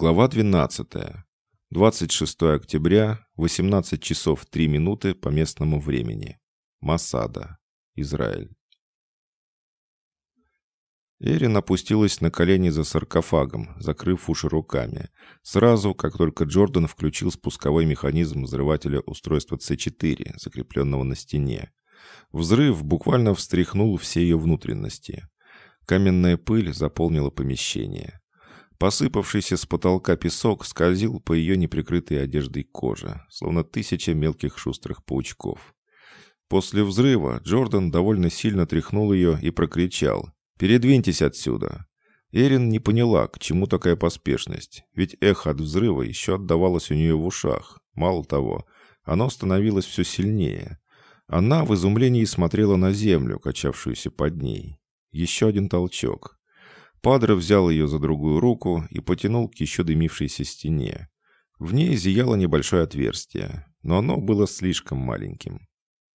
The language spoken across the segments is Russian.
Глава 12. 26 октября, 18 часов 3 минуты по местному времени. Масада, Израиль. Эрин опустилась на колени за саркофагом, закрыв уши руками. Сразу, как только Джордан включил спусковой механизм взрывателя устройства С4, закрепленного на стене. Взрыв буквально встряхнул все ее внутренности. Каменная пыль заполнила помещение. Посыпавшийся с потолка песок скользил по ее неприкрытой одеждой коже, словно тысяча мелких шустрых паучков. После взрыва Джордан довольно сильно тряхнул ее и прокричал «Передвиньтесь отсюда!». Эрин не поняла, к чему такая поспешность, ведь эхо от взрыва еще отдавалось у нее в ушах. Мало того, оно становилось все сильнее. Она в изумлении смотрела на землю, качавшуюся под ней. Еще один толчок. Падре взял ее за другую руку и потянул к еще дымившейся стене. В ней зияло небольшое отверстие, но оно было слишком маленьким.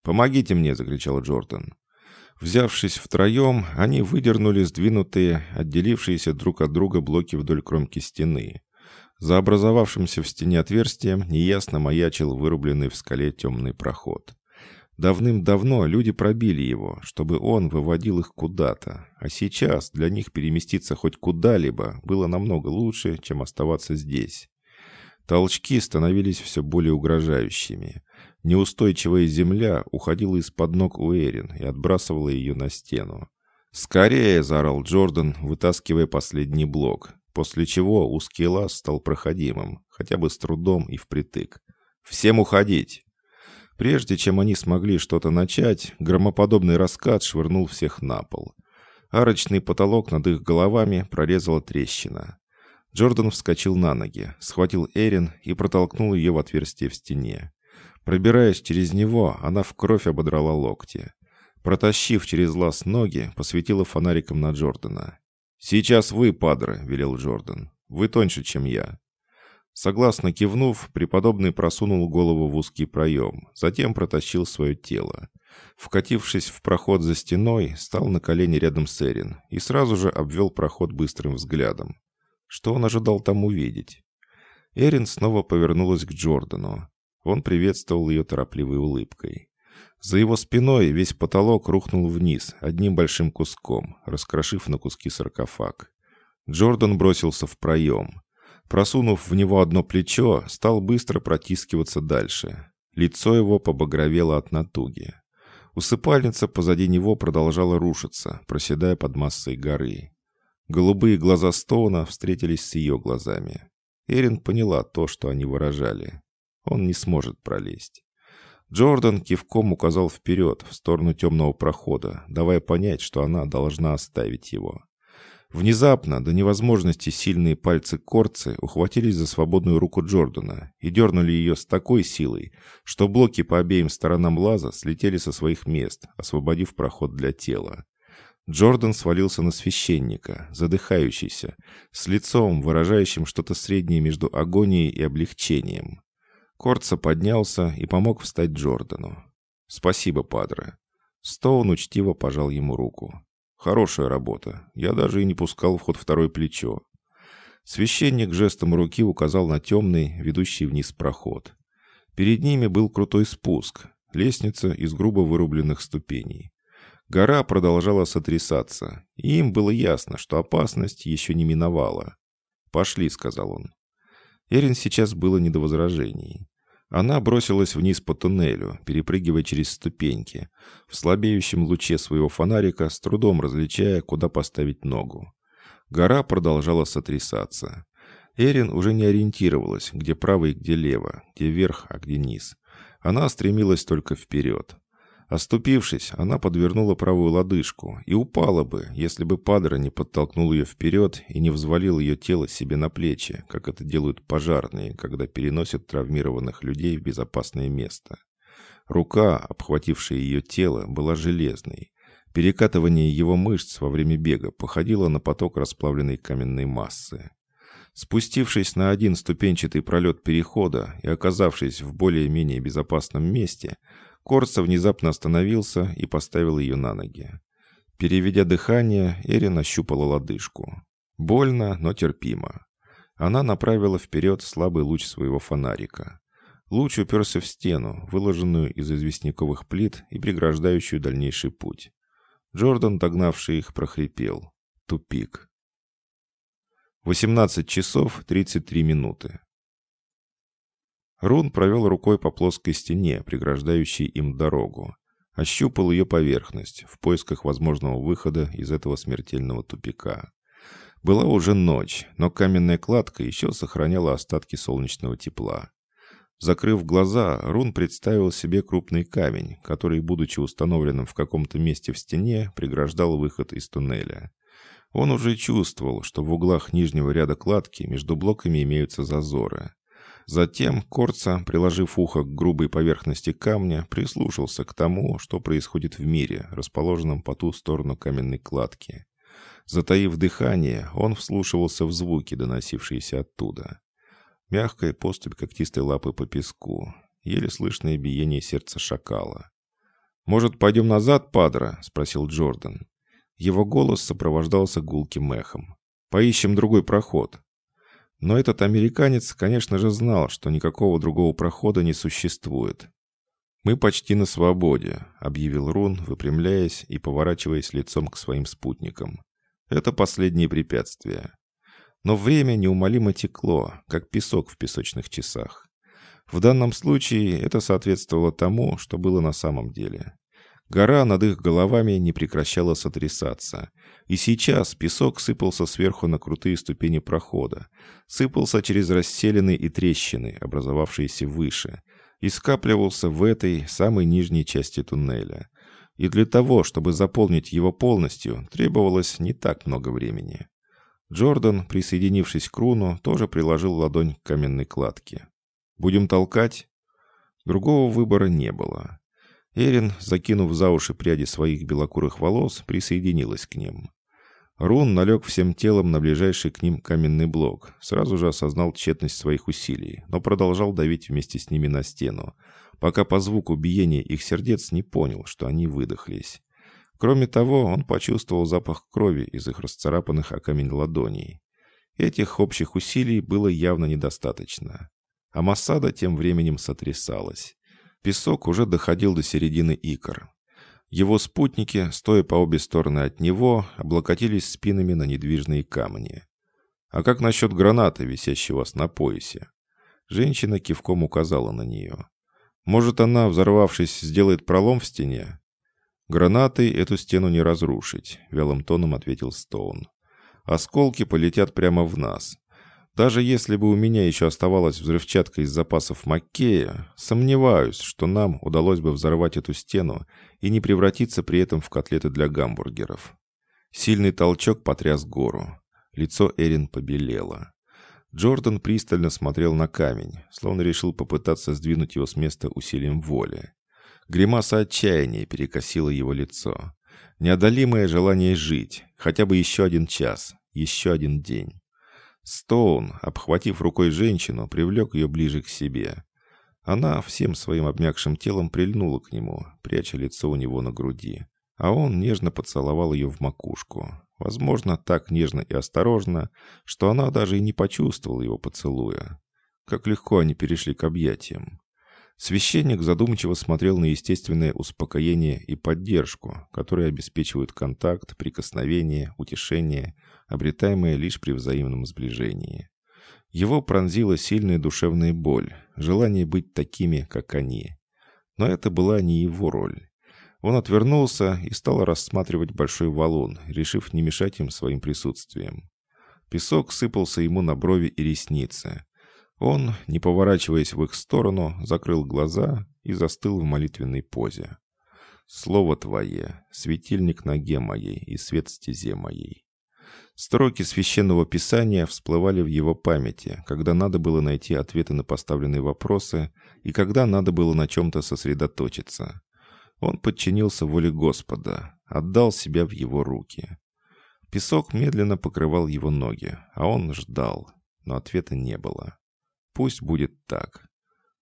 «Помогите мне!» — закричал Джордан. Взявшись втроем, они выдернули сдвинутые, отделившиеся друг от друга блоки вдоль кромки стены. За образовавшимся в стене отверстием неясно маячил вырубленный в скале темный проход. Давным-давно люди пробили его, чтобы он выводил их куда-то, а сейчас для них переместиться хоть куда-либо было намного лучше, чем оставаться здесь. Толчки становились все более угрожающими. Неустойчивая земля уходила из-под ног у Эрин и отбрасывала ее на стену. «Скорее!» — заорал Джордан, вытаскивая последний блок, после чего узкий лаз стал проходимым, хотя бы с трудом и впритык. «Всем уходить!» Прежде чем они смогли что-то начать, громоподобный раскат швырнул всех на пол. Арочный потолок над их головами прорезала трещина. Джордан вскочил на ноги, схватил Эрин и протолкнул ее в отверстие в стене. Пробираясь через него, она в кровь ободрала локти. Протащив через лаз ноги, посветила фонариком на Джордана. «Сейчас вы, падры», — велел Джордан. «Вы тоньше, чем я». Согласно кивнув, преподобный просунул голову в узкий проем, затем протащил свое тело. Вкатившись в проход за стеной, стал на колени рядом с Эрин и сразу же обвел проход быстрым взглядом. Что он ожидал там увидеть? Эрин снова повернулась к Джордану. Он приветствовал ее торопливой улыбкой. За его спиной весь потолок рухнул вниз одним большим куском, раскрошив на куски саркофаг. Джордан бросился в проем. Просунув в него одно плечо, стал быстро протискиваться дальше. Лицо его побагровело от натуги. Усыпальница позади него продолжала рушиться, проседая под массой горы. Голубые глаза Стоуна встретились с ее глазами. Эрин поняла то, что они выражали. Он не сможет пролезть. Джордан кивком указал вперед, в сторону темного прохода, давая понять, что она должна оставить его. Внезапно, до невозможности сильные пальцы Корцы ухватились за свободную руку Джордана и дернули ее с такой силой, что блоки по обеим сторонам лаза слетели со своих мест, освободив проход для тела. Джордан свалился на священника, задыхающийся, с лицом, выражающим что-то среднее между агонией и облегчением. Корца поднялся и помог встать Джордану. «Спасибо, падре». Стоун учтиво пожал ему руку. Хорошая работа. Я даже и не пускал в ход второе плечо. Священник жестом руки указал на темный, ведущий вниз проход. Перед ними был крутой спуск, лестница из грубо вырубленных ступеней. Гора продолжала сотрясаться, и им было ясно, что опасность еще не миновала. «Пошли», — сказал он. Эрин сейчас было не до возражений. Она бросилась вниз по туннелю, перепрыгивая через ступеньки, в слабеющем луче своего фонарика, с трудом различая, куда поставить ногу. Гора продолжала сотрясаться. Эрин уже не ориентировалась, где право и где лево, где верх, а где низ. Она стремилась только вперед. Оступившись, она подвернула правую лодыжку и упала бы, если бы Падре не подтолкнул ее вперед и не взвалил ее тело себе на плечи, как это делают пожарные, когда переносят травмированных людей в безопасное место. Рука, обхватившая ее тело, была железной. Перекатывание его мышц во время бега походило на поток расплавленной каменной массы. Спустившись на один ступенчатый пролет перехода и оказавшись в более-менее безопасном месте, Корса внезапно остановился и поставил ее на ноги. Переведя дыхание, Эрин ощупала лодыжку. Больно, но терпимо. Она направила вперед слабый луч своего фонарика. Луч уперся в стену, выложенную из известняковых плит и преграждающую дальнейший путь. Джордан, догнавший их, прохрипел. Тупик. 18 часов 33 минуты. Рун провел рукой по плоской стене, преграждающей им дорогу. Ощупал ее поверхность в поисках возможного выхода из этого смертельного тупика. Была уже ночь, но каменная кладка еще сохраняла остатки солнечного тепла. Закрыв глаза, Рун представил себе крупный камень, который, будучи установленным в каком-то месте в стене, преграждал выход из туннеля. Он уже чувствовал, что в углах нижнего ряда кладки между блоками имеются зазоры. Затем Корца, приложив ухо к грубой поверхности камня, прислушался к тому, что происходит в мире, расположенном по ту сторону каменной кладки. Затаив дыхание, он вслушивался в звуки, доносившиеся оттуда. Мягкая поступь когтистой лапы по песку, еле слышное биение сердца шакала. «Может, пойдем назад, падра?» — спросил Джордан. Его голос сопровождался гулким эхом. «Поищем другой проход». Но этот американец, конечно же, знал, что никакого другого прохода не существует. «Мы почти на свободе», — объявил Рун, выпрямляясь и поворачиваясь лицом к своим спутникам. «Это последнее препятствие». Но время неумолимо текло, как песок в песочных часах. В данном случае это соответствовало тому, что было на самом деле. Гора над их головами не прекращала сотрясаться. И сейчас песок сыпался сверху на крутые ступени прохода. Сыпался через расселены и трещины, образовавшиеся выше. И скапливался в этой, самой нижней части туннеля. И для того, чтобы заполнить его полностью, требовалось не так много времени. Джордан, присоединившись к Руну, тоже приложил ладонь к каменной кладке. «Будем толкать?» Другого выбора не было. Эрин, закинув за уши пряди своих белокурых волос, присоединилась к ним. Рун налег всем телом на ближайший к ним каменный блок, сразу же осознал тщетность своих усилий, но продолжал давить вместе с ними на стену, пока по звуку биения их сердец не понял, что они выдохлись. Кроме того, он почувствовал запах крови из их расцарапанных о камень ладоней. Этих общих усилий было явно недостаточно. А Масада тем временем сотрясалась. Песок уже доходил до середины икр. Его спутники, стоя по обе стороны от него, облокотились спинами на недвижные камни. «А как насчет гранаты, висящей у вас на поясе?» Женщина кивком указала на нее. «Может, она, взорвавшись, сделает пролом в стене?» «Гранатой эту стену не разрушить», — вялым тоном ответил Стоун. «Осколки полетят прямо в нас. Даже если бы у меня еще оставалась взрывчатка из запасов Маккея, сомневаюсь, что нам удалось бы взорвать эту стену и не превратиться при этом в котлеты для гамбургеров. Сильный толчок потряс гору. Лицо Эрин побелело. Джордан пристально смотрел на камень, словно решил попытаться сдвинуть его с места усилием воли. Гримаса отчаяния перекосила его лицо. Неодолимое желание жить, хотя бы еще один час, еще один день. Стоун, обхватив рукой женщину, привлек ее ближе к себе. Она всем своим обмякшим телом прильнула к нему, пряча лицо у него на груди. А он нежно поцеловал ее в макушку. Возможно, так нежно и осторожно, что она даже и не почувствовала его поцелуя. Как легко они перешли к объятиям. Священник задумчиво смотрел на естественное успокоение и поддержку, которые обеспечивают контакт, прикосновение, утешение, обретаемое лишь при взаимном сближении. Его пронзила сильная душевная боль, желание быть такими, как они. Но это была не его роль. Он отвернулся и стал рассматривать большой валун, решив не мешать им своим присутствием. Песок сыпался ему на брови и ресницы. Он, не поворачиваясь в их сторону, закрыл глаза и застыл в молитвенной позе. «Слово Твое, светильник ноге моей и свет стезе моей». Строки священного писания всплывали в его памяти, когда надо было найти ответы на поставленные вопросы и когда надо было на чем-то сосредоточиться. Он подчинился воле Господа, отдал себя в его руки. Песок медленно покрывал его ноги, а он ждал, но ответа не было. Пусть будет так.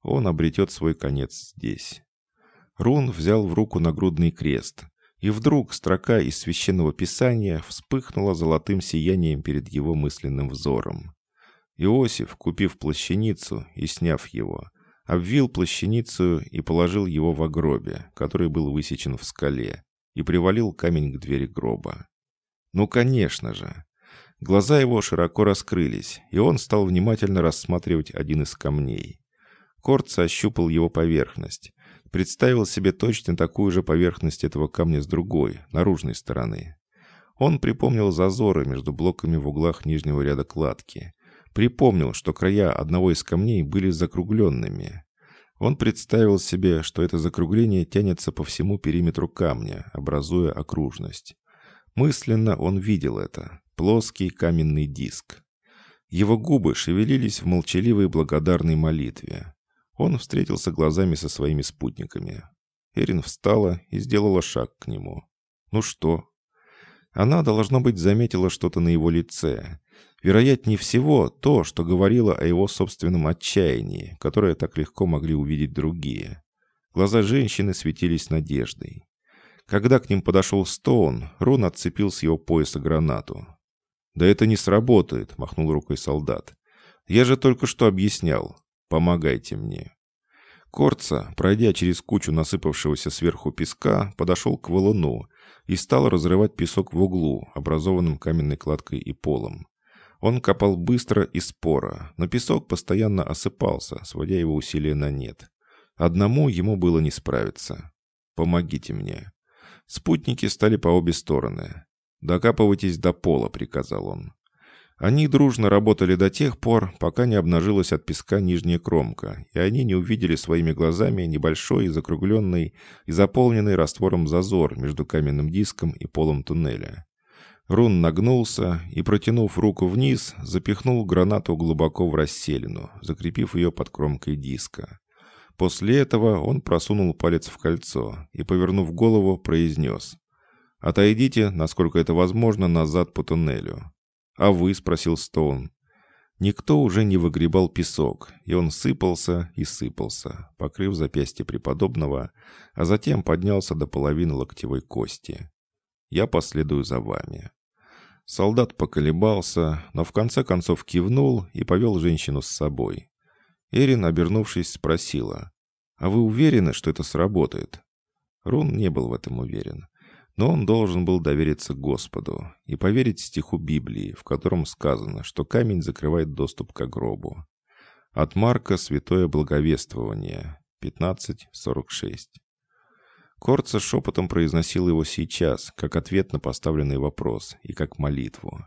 Он обретет свой конец здесь. Рун взял в руку нагрудный крест, и вдруг строка из священного писания вспыхнула золотым сиянием перед его мысленным взором. Иосиф, купив плащаницу и сняв его, обвил плащаницу и положил его в гробе, который был высечен в скале, и привалил камень к двери гроба. Ну, конечно же. Глаза его широко раскрылись, и он стал внимательно рассматривать один из камней. Корц ощупал его поверхность, представил себе точно такую же поверхность этого камня с другой, наружной стороны. Он припомнил зазоры между блоками в углах нижнего ряда кладки. Припомнил, что края одного из камней были закругленными. Он представил себе, что это закругление тянется по всему периметру камня, образуя окружность. Мысленно он видел это. Плоский каменный диск. Его губы шевелились в молчаливой благодарной молитве. Он встретился глазами со своими спутниками. Эрин встала и сделала шаг к нему. «Ну что?» Она, должно быть, заметила что-то на его лице. Вероятнее всего, то, что говорило о его собственном отчаянии, которое так легко могли увидеть другие. Глаза женщины светились надеждой. Когда к ним подошел Стоун, Рун отцепил с его пояса гранату. «Да это не сработает», — махнул рукой солдат. «Я же только что объяснял. Помогайте мне». Корца, пройдя через кучу насыпавшегося сверху песка, подошел к валуну и стал разрывать песок в углу, образованном каменной кладкой и полом. Он копал быстро и споро, но песок постоянно осыпался, сводя его усилия на нет. Одному ему было не справиться. «Помогите мне». Спутники стали по обе стороны. «Докапывайтесь до пола», — приказал он. Они дружно работали до тех пор, пока не обнажилась от песка нижняя кромка, и они не увидели своими глазами небольшой, закругленный и заполненный раствором зазор между каменным диском и полом туннеля. Рун нагнулся и, протянув руку вниз, запихнул гранату глубоко в расселину, закрепив ее под кромкой диска. После этого он просунул палец в кольцо и, повернув голову, произнес «Отойдите, насколько это возможно, назад по туннелю». «А вы?» — спросил Стоун. Никто уже не выгребал песок, и он сыпался и сыпался, покрыв запястье преподобного, а затем поднялся до половины локтевой кости. «Я последую за вами». Солдат поколебался, но в конце концов кивнул и повел женщину с собой. Эрин, обернувшись, спросила, «А вы уверены, что это сработает?» Рун не был в этом уверен. Но он должен был довериться Господу и поверить стиху Библии, в котором сказано, что камень закрывает доступ к гробу. От Марка «Святое благовествование» 15.46. Корца шепотом произносил его сейчас, как ответ на поставленный вопрос и как молитву.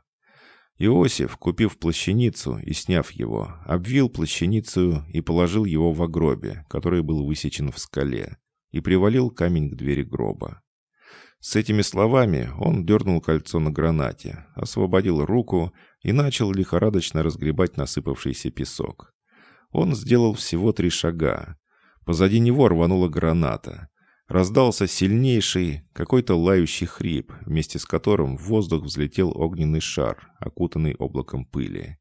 Иосиф, купив плащаницу и сняв его, обвил плащаницу и положил его в гробе, который был высечен в скале, и привалил камень к двери гроба. С этими словами он дернул кольцо на гранате, освободил руку и начал лихорадочно разгребать насыпавшийся песок. Он сделал всего три шага. Позади него рванула граната. Раздался сильнейший, какой-то лающий хрип, вместе с которым в воздух взлетел огненный шар, окутанный облаком пыли.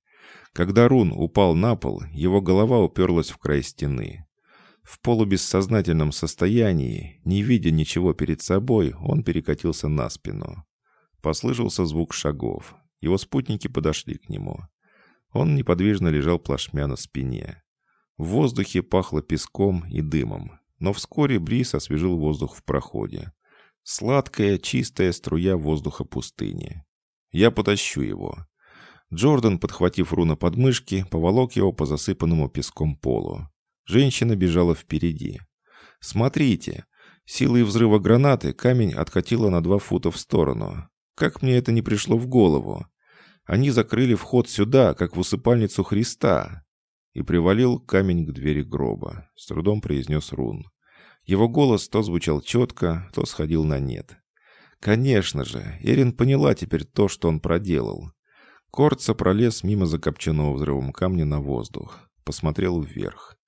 Когда Рун упал на пол, его голова уперлась в край стены. В полубессознательном состоянии, не видя ничего перед собой, он перекатился на спину. Послышался звук шагов. Его спутники подошли к нему. Он неподвижно лежал плашмя на спине. В воздухе пахло песком и дымом, но вскоре бриз освежил воздух в проходе. Сладкая, чистая струя воздуха пустыни. Я потащу его. Джордан, подхватив Руна под мышки, поволок его по засыпанному песком полу. Женщина бежала впереди. «Смотрите!» Силой взрыва гранаты камень откатило на два фута в сторону. Как мне это не пришло в голову? Они закрыли вход сюда, как в усыпальницу Христа. И привалил камень к двери гроба. С трудом произнес Рун. Его голос то звучал четко, то сходил на нет. Конечно же, Эрин поняла теперь то, что он проделал. Корца пролез мимо закопченного взрывом камня на воздух. Посмотрел вверх.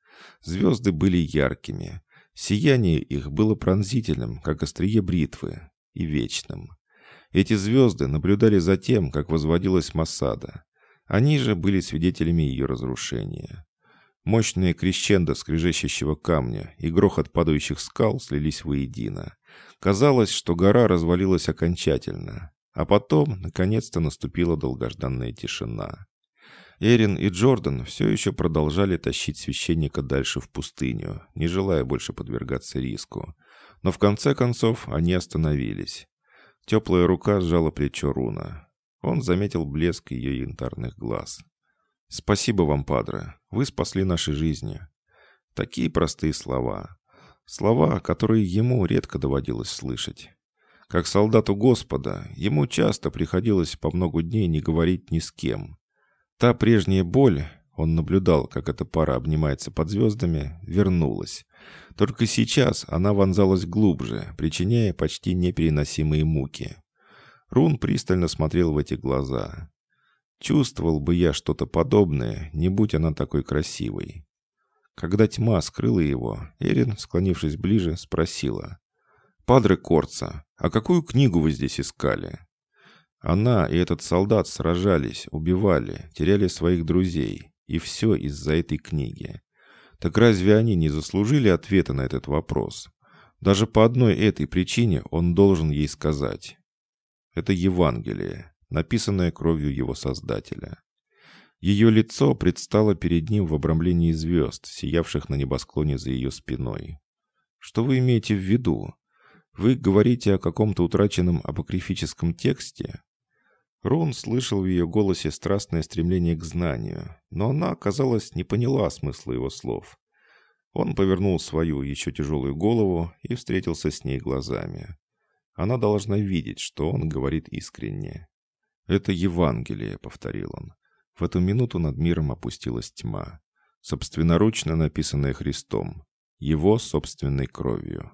Звезды были яркими. Сияние их было пронзительным, как острие бритвы, и вечным. Эти звезды наблюдали за тем, как возводилась Масада. Они же были свидетелями ее разрушения. Мощные крещендо скрежещущего камня и грохот падающих скал слились воедино. Казалось, что гора развалилась окончательно. А потом, наконец-то, наступила долгожданная тишина. Эрин и Джордан все еще продолжали тащить священника дальше в пустыню, не желая больше подвергаться риску. Но в конце концов они остановились. Теплая рука сжала плечо Руна. Он заметил блеск ее янтарных глаз. «Спасибо вам, Падре. Вы спасли наши жизни». Такие простые слова. Слова, которые ему редко доводилось слышать. Как солдату Господа, ему часто приходилось по много дней не говорить ни с кем. Та прежняя боль, он наблюдал, как эта пара обнимается под звездами, вернулась. Только сейчас она вонзалась глубже, причиняя почти непереносимые муки. Рун пристально смотрел в эти глаза. Чувствовал бы я что-то подобное, не будь она такой красивой. Когда тьма скрыла его, Эрин, склонившись ближе, спросила. «Падре Корца, а какую книгу вы здесь искали?» Она и этот солдат сражались, убивали, теряли своих друзей. И все из-за этой книги. Так разве они не заслужили ответа на этот вопрос? Даже по одной этой причине он должен ей сказать. Это Евангелие, написанное кровью его Создателя. Ее лицо предстало перед ним в обрамлении звезд, сиявших на небосклоне за ее спиной. Что вы имеете в виду? Вы говорите о каком-то утраченном апокрифическом тексте? Рон слышал в ее голосе страстное стремление к знанию, но она, казалось, не поняла смысла его слов. Он повернул свою еще тяжелую голову и встретился с ней глазами. Она должна видеть, что он говорит искренне. «Это Евангелие», — повторил он. В эту минуту над миром опустилась тьма, собственноручно написанная Христом, его собственной кровью.